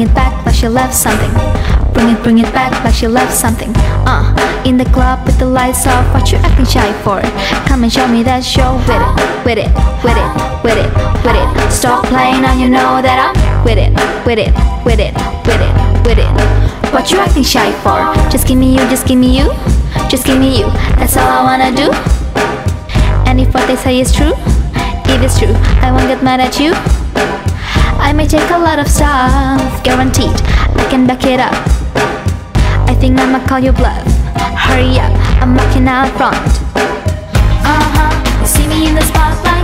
it back like she left something. Bring it, bring it back like she left something. Uh, in the club with the lights off, what you acting shy for? Come and show me that show with it, with it, with it, with it, with it. Stop playing now you know that I'm with it, with it, with it, with it, with it. What you acting shy for? Just give me you, just give me you, just give me you. That's all I wanna do. And if what they say is true, if it's true, I won't get mad at you. I may take a lot of stuff, guaranteed, I can back it up. I think I'ma call you bluff. Hurry up, I'm walking out front. Uh huh, see me in the spotlight,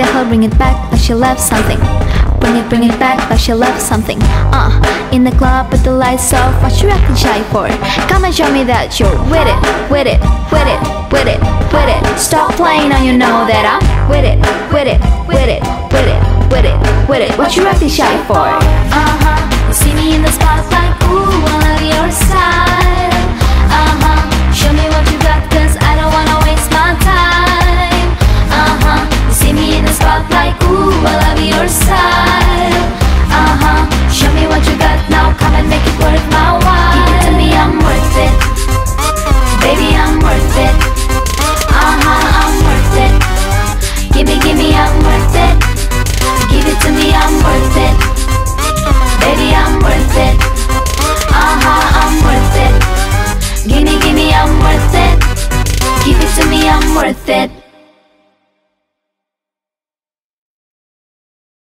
Tell her bring it back like she left something. Bring it, bring it back like she left something. Uh, in the club with the lights off, what you acting shy for? Come and show me that you're with it, with it, with it, with it, with it. Stop playing now you know that I'm with it, with it, with it, with it, with it, with it. What you acting shy for? Uh worth it.